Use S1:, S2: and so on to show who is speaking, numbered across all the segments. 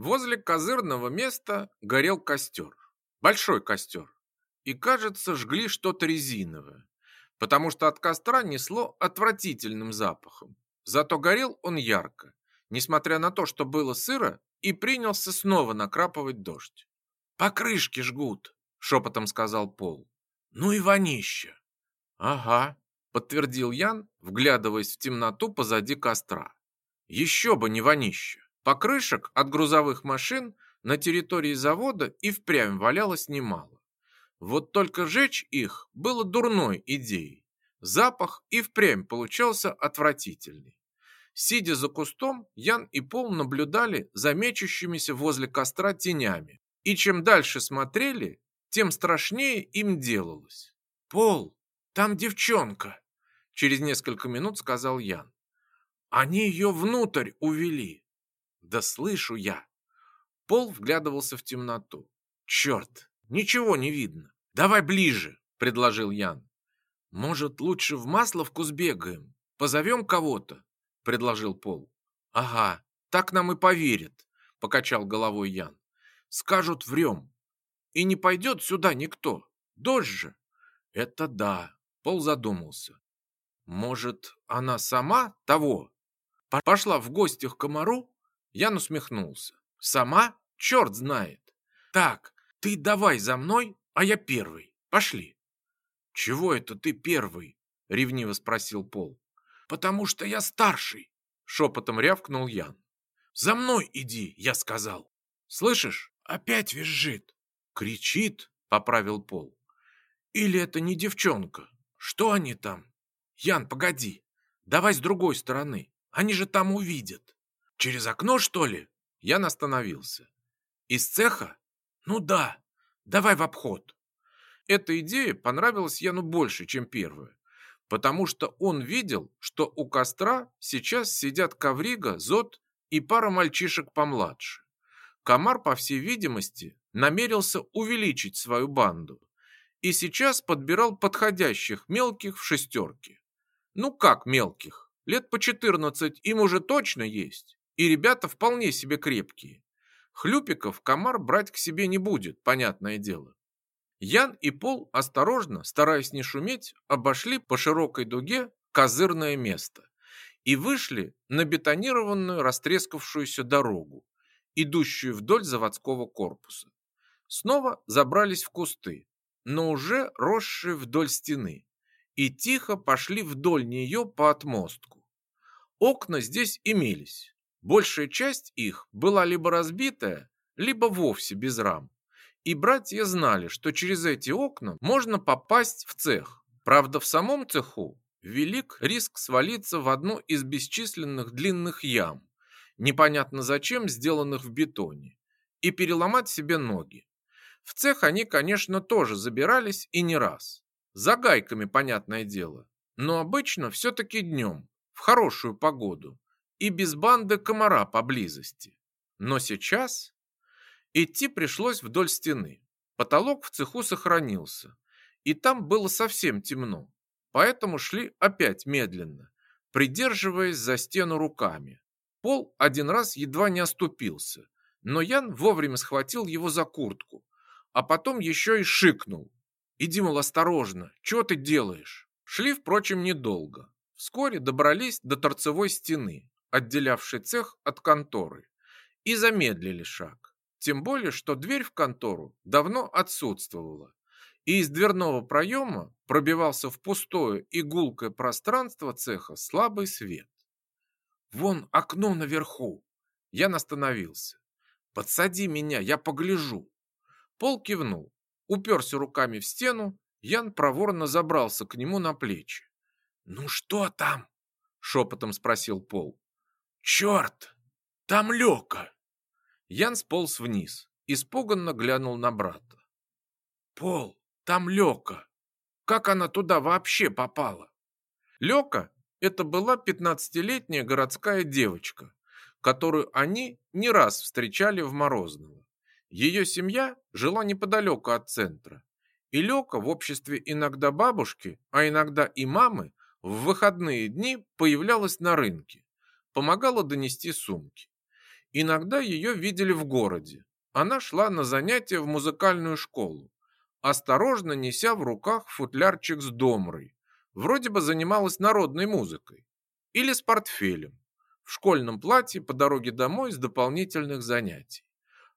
S1: Возле козырного места горел костер. Большой костер. И, кажется, жгли что-то резиновое, потому что от костра несло отвратительным запахом. Зато горел он ярко, несмотря на то, что было сыро, и принялся снова накрапывать дождь. «Покрышки жгут», — шепотом сказал Пол. «Ну и вонища». «Ага», — подтвердил Ян, вглядываясь в темноту позади костра. «Еще бы не вонища». Покрышек от грузовых машин на территории завода и впрямь валялось немало. Вот только жечь их было дурной идеей. Запах и впрямь получался отвратительный. Сидя за кустом, Ян и Пол наблюдали за мечущимися возле костра тенями. И чем дальше смотрели, тем страшнее им делалось. «Пол, там девчонка!» Через несколько минут сказал Ян. «Они ее внутрь увели. Да слышу я. Пол вглядывался в темноту. Черт, ничего не видно. Давай ближе, предложил Ян. Может, лучше в Масловку сбегаем? Позовем кого-то? Предложил Пол. Ага, так нам и поверят, покачал головой Ян. Скажут, врем. И не пойдет сюда никто. Дождь же. Это да, Пол задумался. Может, она сама того? Пошла в гости к комару Ян усмехнулся. Сама? Черт знает. Так, ты давай за мной, а я первый. Пошли. Чего это ты первый? Ревниво спросил Пол. Потому что я старший. Шепотом рявкнул Ян. За мной иди, я сказал. Слышишь? Опять визжит. Кричит, поправил Пол. Или это не девчонка? Что они там? Ян, погоди. Давай с другой стороны. Они же там увидят. Через окно, что ли? Я остановился. Из цеха? Ну да. Давай в обход. Эта идея понравилась Яну больше, чем первая, потому что он видел, что у костра сейчас сидят Коврига, Зод и пара мальчишек помладше. Комар, по всей видимости, намерился увеличить свою банду и сейчас подбирал подходящих мелких в шестерке. Ну как мелких? Лет по 14 им уже точно есть. И ребята вполне себе крепкие. Хлюпиков комар брать к себе не будет, понятное дело. Ян и Пол осторожно, стараясь не шуметь, обошли по широкой дуге козырное место и вышли на бетонированную растрескавшуюся дорогу, идущую вдоль заводского корпуса. Снова забрались в кусты, но уже росшие вдоль стены, и тихо пошли вдоль нее по отмостку. Окна здесь имелись, Большая часть их была либо разбитая, либо вовсе без рам. И братья знали, что через эти окна можно попасть в цех. Правда, в самом цеху велик риск свалиться в одну из бесчисленных длинных ям, непонятно зачем сделанных в бетоне, и переломать себе ноги. В цех они, конечно, тоже забирались и не раз. За гайками, понятное дело. Но обычно все-таки днем, в хорошую погоду, и без банды комара поблизости. Но сейчас идти пришлось вдоль стены. Потолок в цеху сохранился, и там было совсем темно, поэтому шли опять медленно, придерживаясь за стену руками. Пол один раз едва не оступился, но Ян вовремя схватил его за куртку, а потом еще и шикнул. «Иди, мол, осторожно, что ты делаешь?» Шли, впрочем, недолго. Вскоре добрались до торцевой стены, отделявший цех от конторы, и замедлили шаг. Тем более, что дверь в контору давно отсутствовала, и из дверного проема пробивался в пустое и гулкое пространство цеха слабый свет. «Вон окно наверху!» Я остановился. «Подсади меня, я погляжу!» Пол кивнул, уперся руками в стену, Ян проворно забрался к нему на плечи. «Ну что там?» — шепотом спросил Пол. «Черт! Там Лёка!» Ян сполз вниз, испуганно глянул на брата. «Пол, там Лёка! Как она туда вообще попала?» Лёка – это была пятнадцатилетняя городская девочка, которую они не раз встречали в Морозново. Ее семья жила неподалеку от центра, и Лёка в обществе иногда бабушки, а иногда и мамы в выходные дни появлялась на рынке помогала донести сумки. Иногда ее видели в городе. Она шла на занятия в музыкальную школу, осторожно неся в руках футлярчик с домрой. Вроде бы занималась народной музыкой. Или с портфелем. В школьном платье по дороге домой с дополнительных занятий.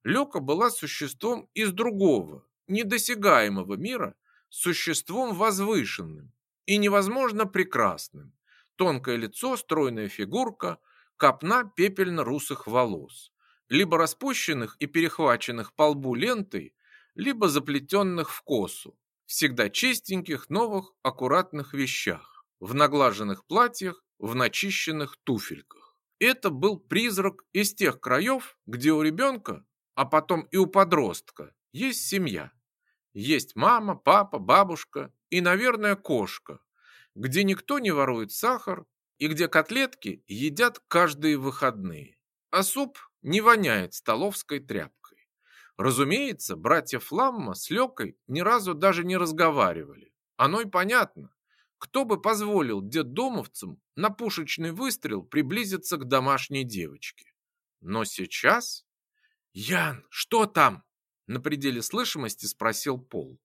S1: Лёка была существом из другого, недосягаемого мира, существом возвышенным и невозможно прекрасным. Тонкое лицо, стройная фигурка, копна пепельно-русых волос, либо распущенных и перехваченных по лбу лентой, либо заплетенных в косу, всегда чистеньких, новых, аккуратных вещах, в наглаженных платьях, в начищенных туфельках. Это был призрак из тех краев, где у ребенка, а потом и у подростка, есть семья. Есть мама, папа, бабушка и, наверное, кошка, где никто не ворует сахар и где котлетки едят каждые выходные, а суп не воняет столовской тряпкой. Разумеется, братья Фламма с Лёкой ни разу даже не разговаривали. Оно и понятно. Кто бы позволил детдомовцам на пушечный выстрел приблизиться к домашней девочке? Но сейчас... «Ян, что там?» На пределе слышимости спросил Пол.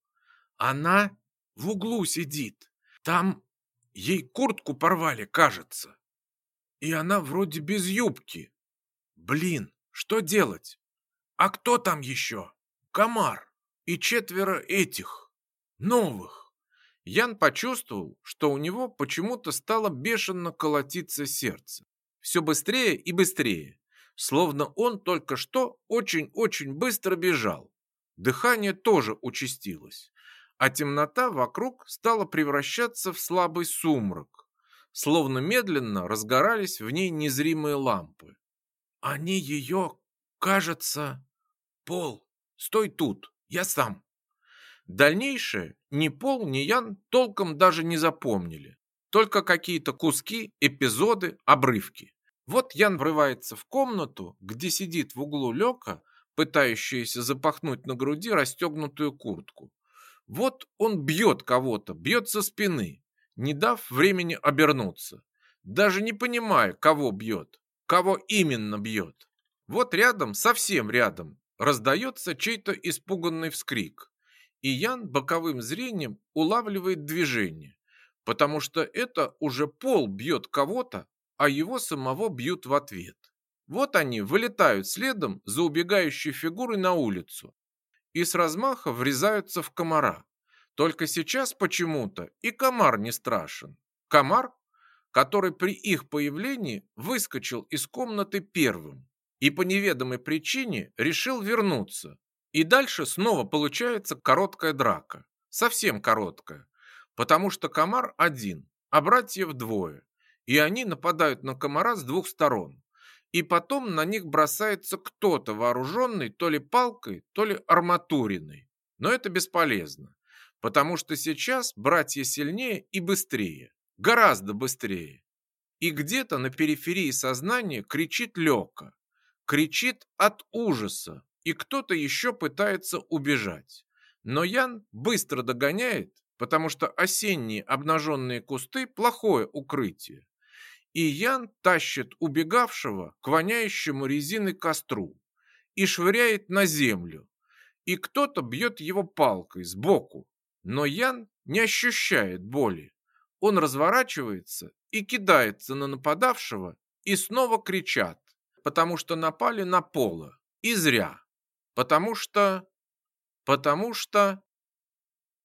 S1: «Она в углу сидит. Там ей куртку порвали, кажется. И она вроде без юбки. Блин, что делать? А кто там еще? Комар и четверо этих, новых. Ян почувствовал, что у него почему-то стало бешено колотиться сердце. Все быстрее и быстрее, словно он только что очень-очень быстро бежал. Дыхание тоже участилось, а темнота вокруг стала превращаться в слабый сумрак, словно медленно разгорались в ней незримые лампы. Они ее, кажется... Пол, стой тут, я сам. Дальнейшее ни Пол, ни Ян толком даже не запомнили. Только какие-то куски, эпизоды, обрывки. Вот Ян врывается в комнату, где сидит в углу Лёка, пытающаяся запахнуть на груди расстегнутую куртку. Вот он бьет кого-то, бьет со спины, не дав времени обернуться, даже не понимая, кого бьет. Кого именно бьет? Вот рядом, совсем рядом, раздается чей-то испуганный вскрик. И Ян боковым зрением улавливает движение, потому что это уже пол бьет кого-то, а его самого бьют в ответ. Вот они вылетают следом за убегающей фигурой на улицу и с размаха врезаются в комара. Только сейчас почему-то и комар не страшен. Комар который при их появлении выскочил из комнаты первым и по неведомой причине решил вернуться. И дальше снова получается короткая драка. Совсем короткая. Потому что комар один, а братьев двое. И они нападают на комара с двух сторон. И потом на них бросается кто-то вооруженный то ли палкой, то ли арматуриной. Но это бесполезно. Потому что сейчас братья сильнее и быстрее гораздо быстрее. И где-то на периферии сознания кричит Лёка, кричит от ужаса, и кто-то еще пытается убежать. Но Ян быстро догоняет, потому что осенние обнаженные кусты – плохое укрытие. И Ян тащит убегавшего к воняющему резиной костру и швыряет на землю. И кто-то бьет его палкой сбоку, но Ян не ощущает боли. Он разворачивается и кидается на нападавшего, и снова кричат, потому что напали на Пола. И зря. Потому что... Потому что...